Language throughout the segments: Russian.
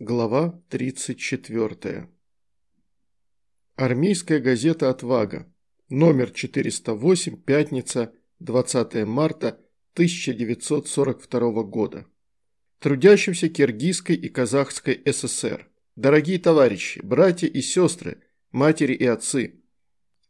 Глава 34. Армейская газета «Отвага». Номер 408, пятница, 20 марта 1942 года. Трудящимся Киргизской и Казахской ССР. Дорогие товарищи, братья и сестры, матери и отцы.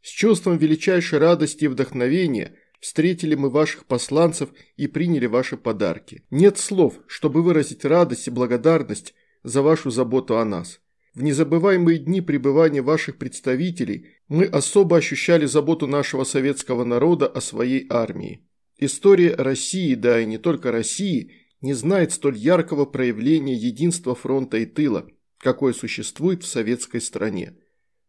С чувством величайшей радости и вдохновения встретили мы ваших посланцев и приняли ваши подарки. Нет слов, чтобы выразить радость и благодарность за вашу заботу о нас. В незабываемые дни пребывания ваших представителей мы особо ощущали заботу нашего советского народа о своей армии. История России, да и не только России, не знает столь яркого проявления единства фронта и тыла, какое существует в советской стране.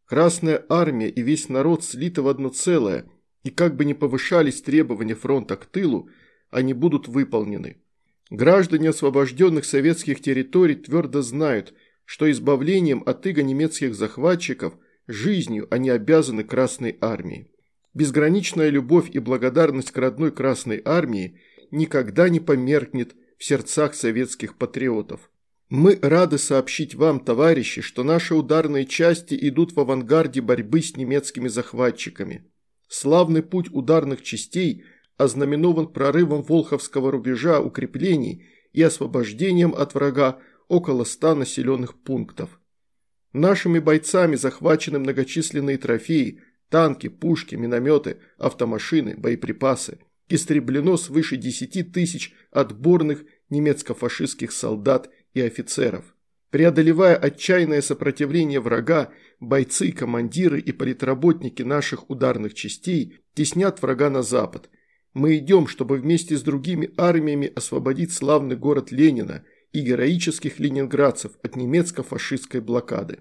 Красная армия и весь народ слиты в одно целое, и как бы ни повышались требования фронта к тылу, они будут выполнены. Граждане освобожденных советских территорий твердо знают, что избавлением от иго немецких захватчиков жизнью они обязаны Красной Армии. Безграничная любовь и благодарность к родной Красной Армии никогда не померкнет в сердцах советских патриотов. Мы рады сообщить вам, товарищи, что наши ударные части идут в авангарде борьбы с немецкими захватчиками. Славный путь ударных частей – ознаменован прорывом Волховского рубежа укреплений и освобождением от врага около ста населенных пунктов. Нашими бойцами захвачены многочисленные трофеи, танки, пушки, минометы, автомашины, боеприпасы. Истреблено свыше 10 тысяч отборных немецко-фашистских солдат и офицеров. Преодолевая отчаянное сопротивление врага, бойцы, командиры и политработники наших ударных частей теснят врага на запад, мы идем, чтобы вместе с другими армиями освободить славный город Ленина и героических ленинградцев от немецко-фашистской блокады.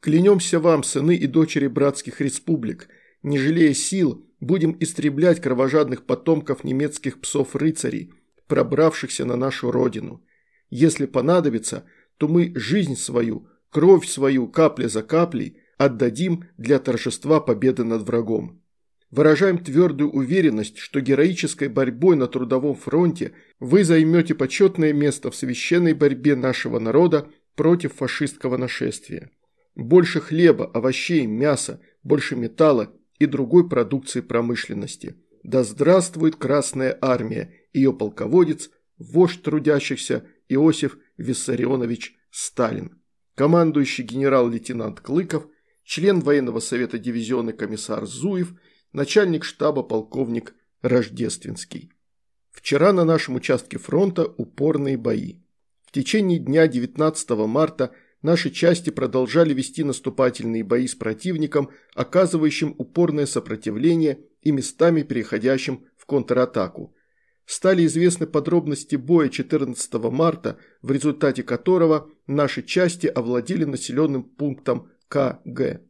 Клянемся вам, сыны и дочери братских республик, не жалея сил, будем истреблять кровожадных потомков немецких псов-рыцарей, пробравшихся на нашу родину. Если понадобится, то мы жизнь свою, кровь свою, капля за каплей, отдадим для торжества победы над врагом выражаем твердую уверенность, что героической борьбой на трудовом фронте вы займете почетное место в священной борьбе нашего народа против фашистского нашествия. Больше хлеба, овощей, мяса, больше металла и другой продукции промышленности. Да здравствует Красная Армия, ее полководец, вождь трудящихся Иосиф Виссарионович Сталин. Командующий генерал-лейтенант Клыков, член военного совета дивизионный комиссар Зуев – начальник штаба полковник Рождественский. Вчера на нашем участке фронта упорные бои. В течение дня 19 марта наши части продолжали вести наступательные бои с противником, оказывающим упорное сопротивление и местами переходящим в контратаку. Стали известны подробности боя 14 марта, в результате которого наши части овладели населенным пунктом КГ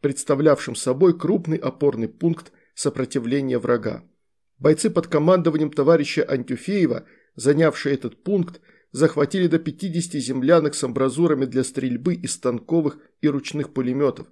представлявшим собой крупный опорный пункт сопротивления врага. Бойцы под командованием товарища Антюфеева, занявшие этот пункт, захватили до 50 землянок с амбразурами для стрельбы из станковых и ручных пулеметов.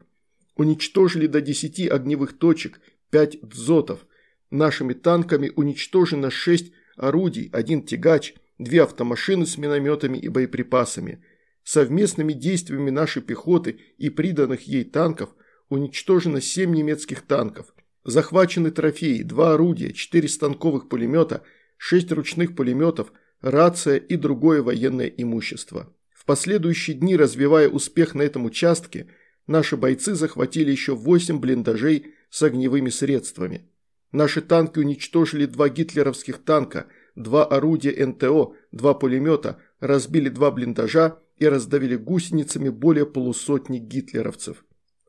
Уничтожили до 10 огневых точек, 5 дзотов. Нашими танками уничтожено 6 орудий, один тягач, две автомашины с минометами и боеприпасами. Совместными действиями нашей пехоты и приданных ей танков – уничтожено 7 немецких танков, захвачены трофеи, 2 орудия, 4 станковых пулемета, 6 ручных пулеметов, рация и другое военное имущество. В последующие дни, развивая успех на этом участке, наши бойцы захватили еще 8 блиндажей с огневыми средствами. Наши танки уничтожили два гитлеровских танка, два орудия НТО, два пулемета, разбили два блиндажа и раздавили гусеницами более полусотни гитлеровцев.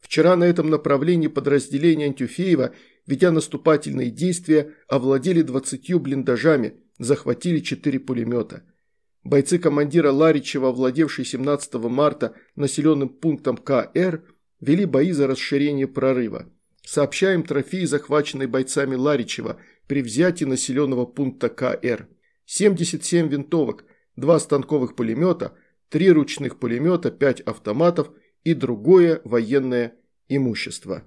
Вчера на этом направлении подразделения Антюфеева, ведя наступательные действия, овладели 20 блиндажами, захватили 4 пулемета. Бойцы командира Ларичева, овладевшие 17 марта населенным пунктом КР, вели бои за расширение прорыва. Сообщаем трофеи, захваченные бойцами Ларичева при взятии населенного пункта КР. 77 винтовок, 2 станковых пулемета, 3 ручных пулемета, 5 автоматов – и другое военное имущество.